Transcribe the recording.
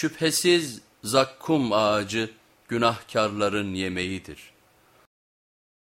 Şüphesiz zakkum ağacı günahkarların yemeğidir.